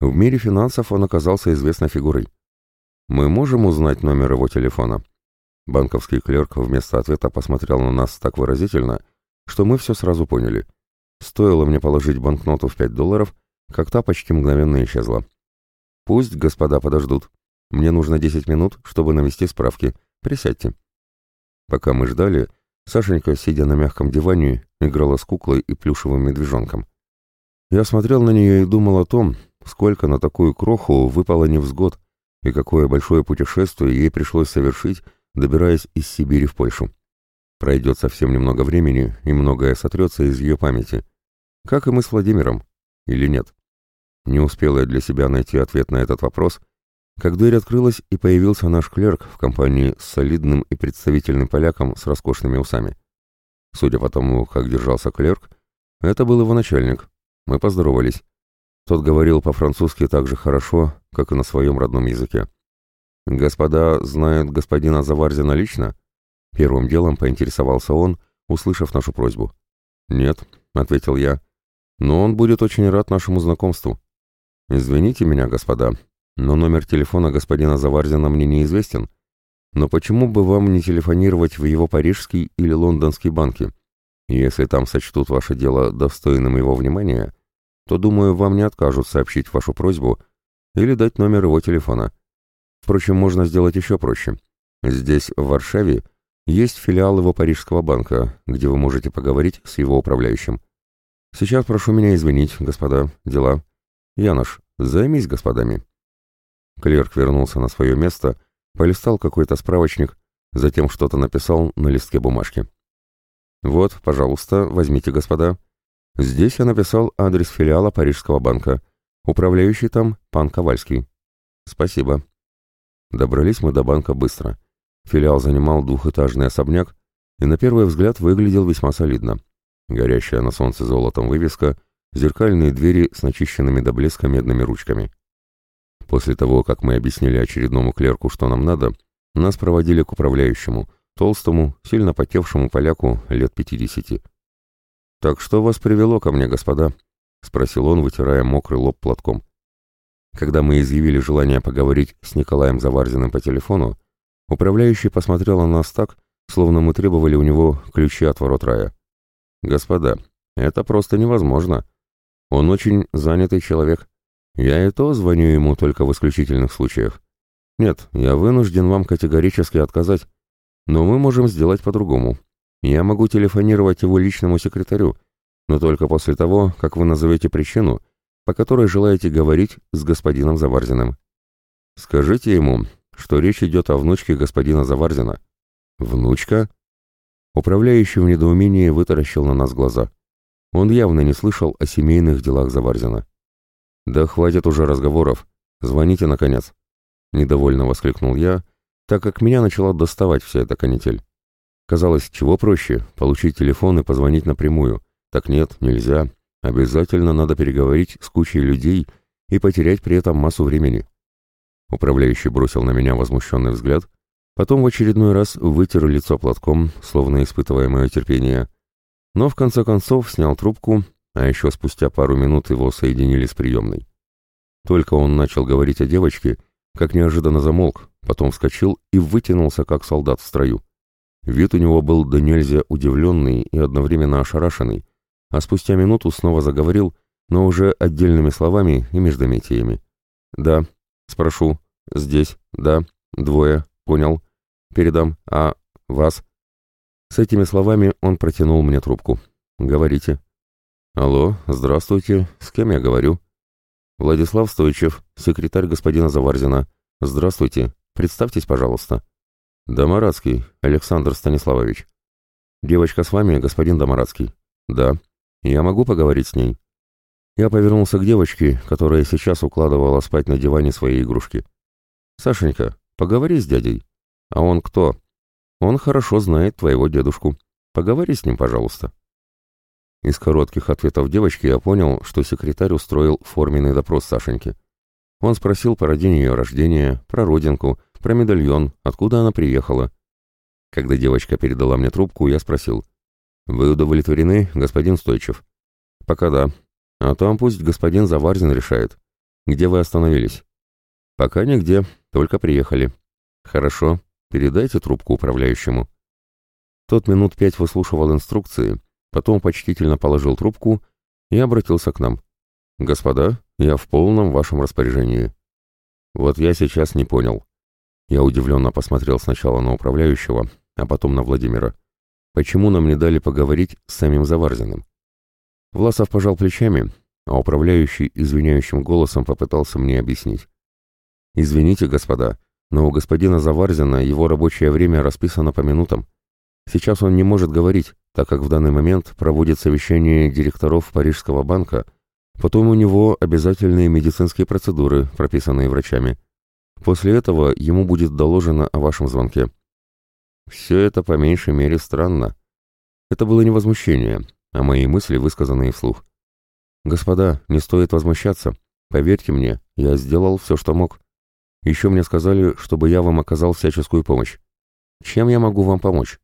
В мире финансов он оказался известной фигурой. Мы можем узнать номер его телефона? Банковский клерк вместо ответа посмотрел на нас так выразительно, что мы все сразу поняли. Стоило мне положить банкноту в пять долларов, как та почти мгновенно исчезла. «Пусть господа подождут. Мне нужно десять минут, чтобы навести справки. Присядьте». Пока мы ждали, Сашенька, сидя на мягком диване, играла с куклой и плюшевым медвежонком. Я смотрел на нее и думал о том, сколько на такую кроху выпало невзгод и какое большое путешествие ей пришлось совершить, добираясь из Сибири в Польшу. Пройдет совсем немного времени, и многое сотрется из ее памяти. Как и мы с Владимиром. Или нет? Не успел я для себя найти ответ на этот вопрос, как дверь открылась и появился наш клерк в компании с солидным и представительным поляком с роскошными усами. Судя по тому, как держался клерк, это был его начальник. Мы поздоровались. Тот говорил по-французски так же хорошо, как и на своем родном языке. «Господа знают господина Заварзина лично?» Первым делом поинтересовался он, услышав нашу просьбу. «Нет», — ответил я, — «но он будет очень рад нашему знакомству». «Извините меня, господа, но номер телефона господина Заварзина мне неизвестен. Но почему бы вам не телефонировать в его парижский или лондонский банки? Если там сочтут ваше дело достойным его внимания, то, думаю, вам не откажут сообщить вашу просьбу или дать номер его телефона. Впрочем, можно сделать еще проще. Здесь, в Варшаве, есть филиал его парижского банка, где вы можете поговорить с его управляющим. Сейчас прошу меня извинить, господа, дела. Янош, займись господами. Клерк вернулся на свое место, полистал какой-то справочник, затем что-то написал на листке бумажки. «Вот, пожалуйста, возьмите, господа. Здесь я написал адрес филиала Парижского банка. Управляющий там пан Ковальский. Спасибо». Добрались мы до банка быстро. Филиал занимал двухэтажный особняк и на первый взгляд выглядел весьма солидно. Горящая на солнце золотом вывеска, зеркальные двери с начищенными до блеска медными ручками. После того, как мы объяснили очередному клерку, что нам надо, нас проводили к управляющему, толстому, сильно потевшему поляку лет пятидесяти. «Так что вас привело ко мне, господа?» — спросил он, вытирая мокрый лоб платком. Когда мы изъявили желание поговорить с Николаем Заварзиным по телефону, управляющий посмотрел на нас так, словно мы требовали у него ключи от ворот рая. «Господа, это просто невозможно. Он очень занятый человек. Я и то звоню ему только в исключительных случаях. Нет, я вынужден вам категорически отказать. Но мы можем сделать по-другому. Я могу телефонировать его личному секретарю, но только после того, как вы назовете причину, по которой желаете говорить с господином Заварзиным. Скажите ему, что речь идет о внучке господина Заварзина. Внучка? Управляющий в недоумении вытаращил на нас глаза. Он явно не слышал о семейных делах Заварзина. «Да хватит уже разговоров. Звоните, наконец!» Недовольно воскликнул я, так как меня начала доставать вся эта канитель. Казалось, чего проще — получить телефон и позвонить напрямую. Так нет, нельзя. Обязательно надо переговорить с кучей людей и потерять при этом массу времени. Управляющий бросил на меня возмущенный взгляд, потом в очередной раз вытер лицо платком, словно испытывая мое терпение, но в конце концов снял трубку а еще спустя пару минут его соединили с приемной. Только он начал говорить о девочке, как неожиданно замолк, потом вскочил и вытянулся, как солдат в строю. Вид у него был до нельзя удивленный и одновременно ошарашенный, а спустя минуту снова заговорил, но уже отдельными словами и междометиями. «Да, спрошу, здесь, да, двое, понял, передам, а вас?» С этими словами он протянул мне трубку. «Говорите». «Алло, здравствуйте. С кем я говорю?» «Владислав Стойчев, секретарь господина Заварзина. Здравствуйте. Представьтесь, пожалуйста». «Да, Маратский, Александр Станиславович». «Девочка с вами, господин Домарадский?» «Да». «Я могу поговорить с ней?» Я повернулся к девочке, которая сейчас укладывала спать на диване свои игрушки. «Сашенька, поговори с дядей». «А он кто?» «Он хорошо знает твоего дедушку. Поговори с ним, пожалуйста». Из коротких ответов девочки я понял, что секретарь устроил форменный допрос Сашеньке. Он спросил про день ее рождения, про родинку, про медальон, откуда она приехала. Когда девочка передала мне трубку, я спросил. «Вы удовлетворены, господин Стойчев?» «Пока да. А там пусть господин Заварзин решает. Где вы остановились?» «Пока нигде, только приехали». «Хорошо. Передайте трубку управляющему». Тот минут пять выслушивал инструкции, потом почтительно положил трубку и обратился к нам. «Господа, я в полном вашем распоряжении». «Вот я сейчас не понял». Я удивленно посмотрел сначала на управляющего, а потом на Владимира. «Почему нам не дали поговорить с самим Заварзиным?» Власов пожал плечами, а управляющий извиняющим голосом попытался мне объяснить. «Извините, господа, но у господина Заварзина его рабочее время расписано по минутам. Сейчас он не может говорить, так как в данный момент проводит совещание директоров Парижского банка – Потом у него обязательные медицинские процедуры, прописанные врачами. После этого ему будет доложено о вашем звонке. Все это по меньшей мере странно. Это было не возмущение, а мои мысли, высказанные вслух. «Господа, не стоит возмущаться. Поверьте мне, я сделал все, что мог. Еще мне сказали, чтобы я вам оказал всяческую помощь. Чем я могу вам помочь?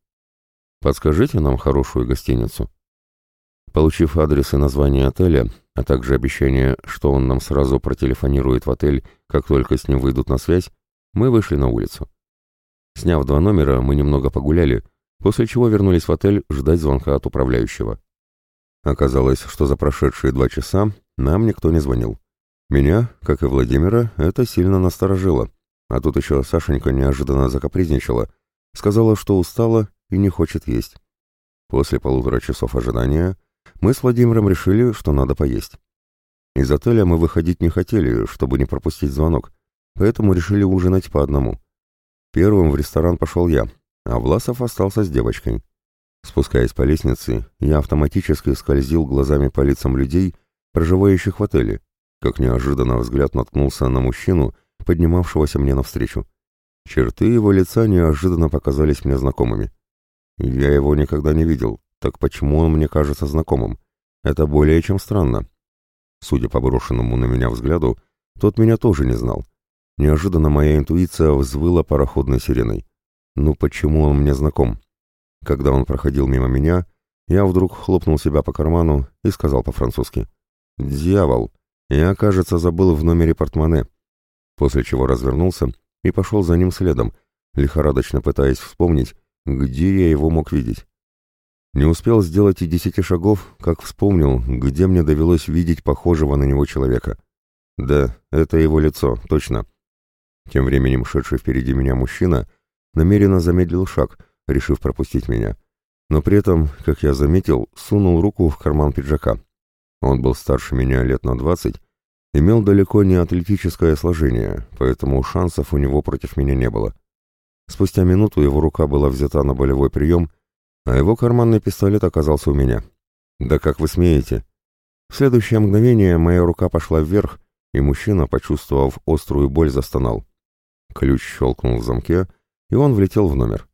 Подскажите нам хорошую гостиницу». Получив адрес и название отеля, а также обещание, что он нам сразу протелефонирует в отель, как только с ним выйдут на связь, мы вышли на улицу. Сняв два номера, мы немного погуляли, после чего вернулись в отель ждать звонка от управляющего. Оказалось, что за прошедшие два часа нам никто не звонил. Меня, как и Владимира, это сильно насторожило. А тут еще Сашенька неожиданно закапризничала, сказала, что устала и не хочет есть. После полутора часов ожидания мы с Владимиром решили, что надо поесть. Из отеля мы выходить не хотели, чтобы не пропустить звонок, поэтому решили ужинать по одному. Первым в ресторан пошел я, а Власов остался с девочкой. Спускаясь по лестнице, я автоматически скользил глазами по лицам людей, проживающих в отеле, как неожиданно взгляд наткнулся на мужчину, поднимавшегося мне навстречу. Черты его лица неожиданно показались мне знакомыми. Я его никогда не видел, так почему он мне кажется знакомым? Это более чем странно. Судя по брошенному на меня взгляду, тот меня тоже не знал. Неожиданно моя интуиция взвыла пароходной сиреной. Ну почему он мне знаком? Когда он проходил мимо меня, я вдруг хлопнул себя по карману и сказал по-французски. «Дьявол! Я, кажется, забыл в номере портмоне». После чего развернулся и пошел за ним следом, лихорадочно пытаясь вспомнить, где я его мог видеть. Не успел сделать и десяти шагов, как вспомнил, где мне довелось видеть похожего на него человека. Да, это его лицо, точно. Тем временем шедший впереди меня мужчина намеренно замедлил шаг, решив пропустить меня. Но при этом, как я заметил, сунул руку в карман пиджака. Он был старше меня лет на двадцать, имел далеко не атлетическое сложение, поэтому шансов у него против меня не было. Спустя минуту его рука была взята на болевой прием, а его карманный пистолет оказался у меня. «Да как вы смеете?» В следующее мгновение моя рука пошла вверх, и мужчина, почувствовав острую боль, застонал. Ключ щелкнул в замке, и он влетел в номер.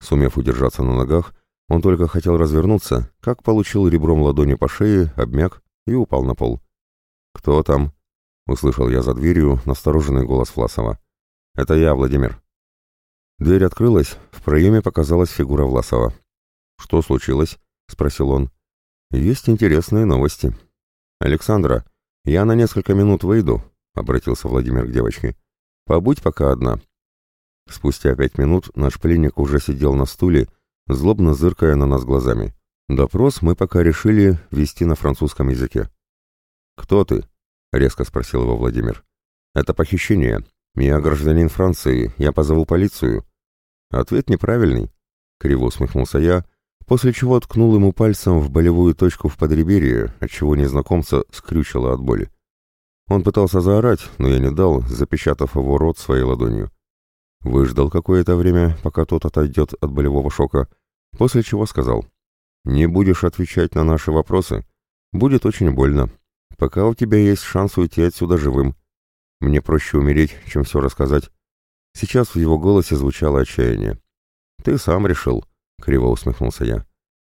Сумев удержаться на ногах, он только хотел развернуться, как получил ребром ладони по шее, обмяк и упал на пол. «Кто там?» — услышал я за дверью настороженный голос Власова. «Это я, Владимир». Дверь открылась, в проеме показалась фигура Власова. «Что случилось?» — спросил он. «Есть интересные новости». «Александра, я на несколько минут выйду», — обратился Владимир к девочке. «Побудь пока одна». Спустя пять минут наш пленник уже сидел на стуле, злобно зыркая на нас глазами. Допрос мы пока решили вести на французском языке. «Кто ты?» — резко спросил его Владимир. «Это похищение. Я гражданин Франции, я позову полицию». «Ответ неправильный», — криво усмехнулся я, после чего ткнул ему пальцем в болевую точку в подреберье, отчего незнакомца скрючило от боли. Он пытался заорать, но я не дал, запечатав его рот своей ладонью. Выждал какое-то время, пока тот отойдет от болевого шока, после чего сказал, «Не будешь отвечать на наши вопросы? Будет очень больно. Пока у тебя есть шанс уйти отсюда живым. Мне проще умереть, чем все рассказать». Сейчас в его голосе звучало отчаяние. «Ты сам решил», — криво усмехнулся я.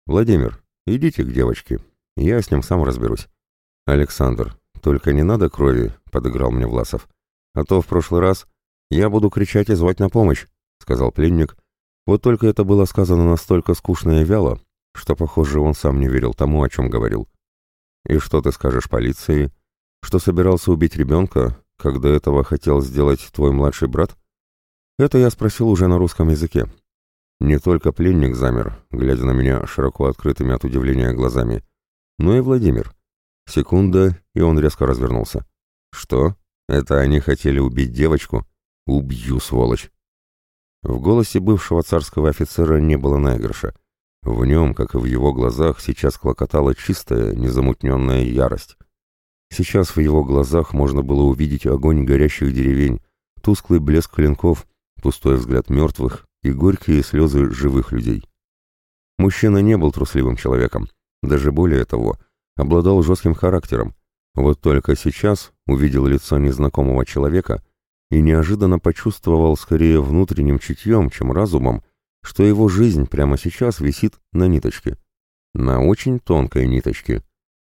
«Владимир, идите к девочке, я с ним сам разберусь». «Александр, только не надо крови», — подыграл мне Власов. «А то в прошлый раз я буду кричать и звать на помощь», — сказал пленник. Вот только это было сказано настолько скучно и вяло, что, похоже, он сам не верил тому, о чем говорил. «И что ты скажешь полиции? Что собирался убить ребенка, когда этого хотел сделать твой младший брат?» Это я спросил уже на русском языке. Не только пленник замер, глядя на меня широко открытыми от удивления глазами, но и Владимир. Секунда, и он резко развернулся. «Что? Это они хотели убить девочку? Убью, сволочь!» В голосе бывшего царского офицера не было наигрыша. В нем, как и в его глазах, сейчас клокотала чистая, незамутненная ярость. Сейчас в его глазах можно было увидеть огонь горящих деревень, тусклый блеск клинков, пустой взгляд мертвых и горькие слезы живых людей. Мужчина не был трусливым человеком, даже более того, обладал жестким характером. Вот только сейчас увидел лицо незнакомого человека и неожиданно почувствовал скорее внутренним чутьем, чем разумом, что его жизнь прямо сейчас висит на ниточке. На очень тонкой ниточке.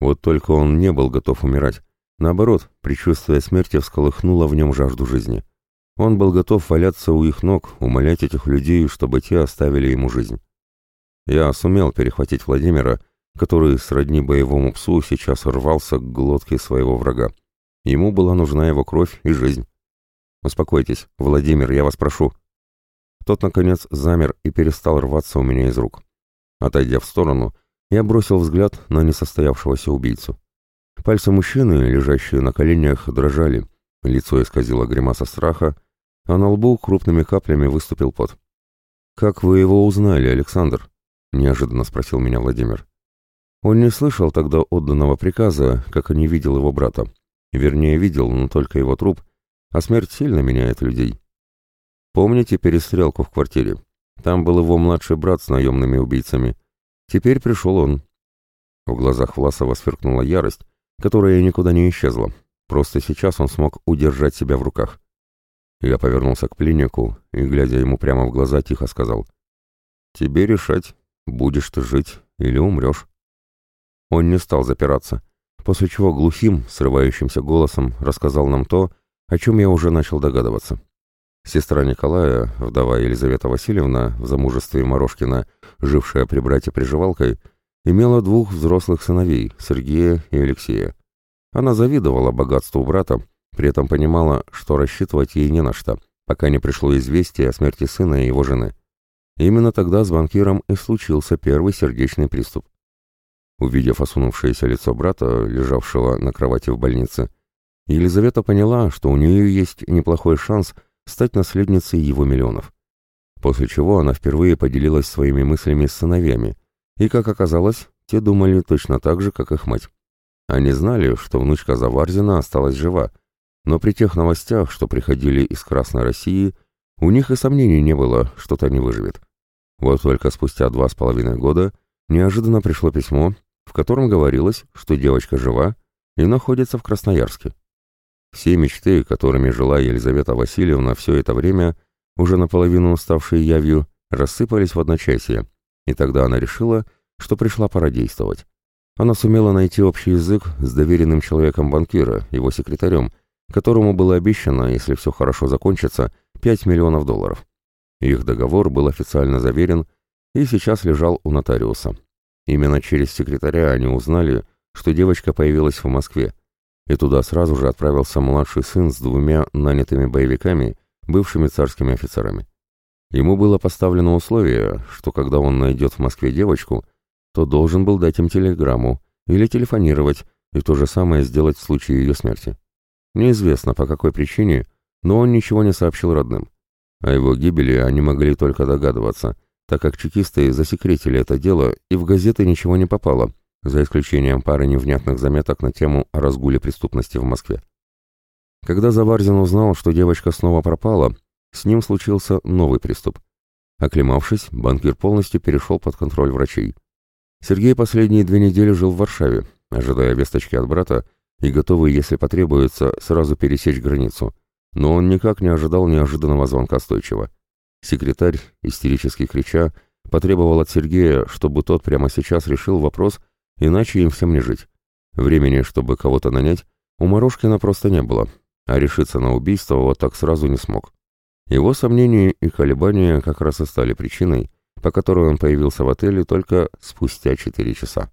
Вот только он не был готов умирать. Наоборот, предчувствие смерти всколыхнуло в нем жажду жизни. Он был готов валяться у их ног, умолять этих людей, чтобы те оставили ему жизнь. Я сумел перехватить Владимира, который сродни боевому псу сейчас рвался к глотке своего врага. Ему была нужна его кровь и жизнь. «Успокойтесь, Владимир, я вас прошу». Тот, наконец, замер и перестал рваться у меня из рук. Отойдя в сторону, я бросил взгляд на несостоявшегося убийцу. Пальцы мужчины, лежащие на коленях, дрожали, лицо исказило гримаса страха, а на лбу крупными каплями выступил пот. «Как вы его узнали, Александр?» — неожиданно спросил меня Владимир. Он не слышал тогда отданного приказа, как и не видел его брата. Вернее, видел, но только его труп, а смерть сильно меняет людей. Помните перестрелку в квартире? Там был его младший брат с наемными убийцами. Теперь пришел он. В глазах Власова сверкнула ярость, которая никуда не исчезла. Просто сейчас он смог удержать себя в руках. Я повернулся к пленнику и, глядя ему прямо в глаза, тихо сказал. «Тебе решать, будешь ты жить или умрешь». Он не стал запираться, после чего глухим, срывающимся голосом рассказал нам то, о чем я уже начал догадываться. Сестра Николая, вдова Елизавета Васильевна, в замужестве Морошкина, жившая при брате приживалкой, имела двух взрослых сыновей, Сергея и Алексея. Она завидовала богатству брата, при этом понимала, что рассчитывать ей не на что, пока не пришло известие о смерти сына и его жены. Именно тогда с банкиром и случился первый сердечный приступ. Увидев осунувшееся лицо брата, лежавшего на кровати в больнице, Елизавета поняла, что у нее есть неплохой шанс стать наследницей его миллионов. После чего она впервые поделилась своими мыслями с сыновьями, и, как оказалось, те думали точно так же, как их мать. Они знали, что внучка Заварзина осталась жива, но при тех новостях, что приходили из Красной России, у них и сомнений не было, что та не выживет. Вот только спустя два с половиной года неожиданно пришло письмо, в котором говорилось, что девочка жива и находится в Красноярске. Все мечты, которыми жила Елизавета Васильевна все это время, уже наполовину уставшие явью, рассыпались в одночасье, и тогда она решила, что пришла пора действовать. Она сумела найти общий язык с доверенным человеком банкира, его секретарем, которому было обещано, если все хорошо закончится, 5 миллионов долларов. Их договор был официально заверен и сейчас лежал у нотариуса. Именно через секретаря они узнали, что девочка появилась в Москве, и туда сразу же отправился младший сын с двумя нанятыми боевиками, бывшими царскими офицерами. Ему было поставлено условие, что когда он найдет в Москве девочку, то должен был дать им телеграмму или телефонировать, и то же самое сделать в случае ее смерти. Неизвестно по какой причине, но он ничего не сообщил родным. О его гибели они могли только догадываться, так как чекисты засекретили это дело, и в газеты ничего не попало, за исключением пары невнятных заметок на тему о разгуле преступности в Москве. Когда Заварзин узнал, что девочка снова пропала, с ним случился новый приступ. Оклемавшись, банкир полностью перешел под контроль врачей. Сергей последние две недели жил в Варшаве, ожидая весточки от брата и готовый, если потребуется, сразу пересечь границу. Но он никак не ожидал неожиданного звонка стойчего. Секретарь, истерически крича, потребовал от Сергея, чтобы тот прямо сейчас решил вопрос, иначе им всем не жить. Времени, чтобы кого-то нанять, у Морошкина просто не было, а решиться на убийство вот так сразу не смог. Его сомнения и колебания как раз и стали причиной, по которой он появился в отеле только спустя четыре часа.